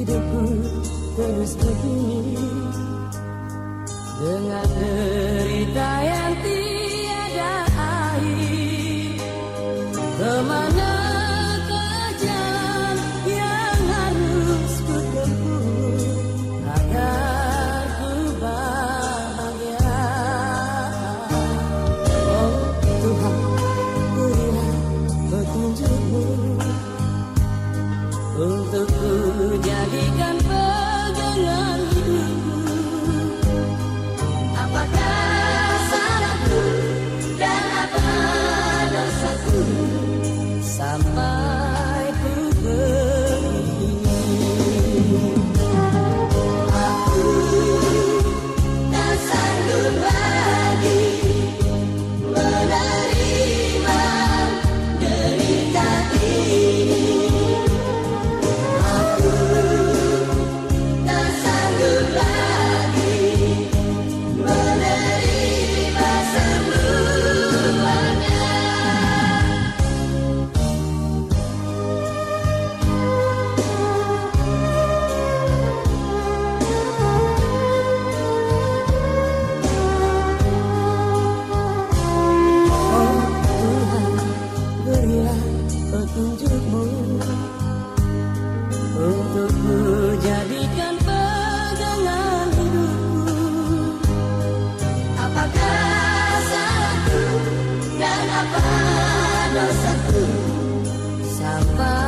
hidupku terus begini. Dengan derita yang tiada akhir ke mana petunjukmu Untukku jadikan pegangan hidupku. Apakah satu dan apa dosaku? Sampai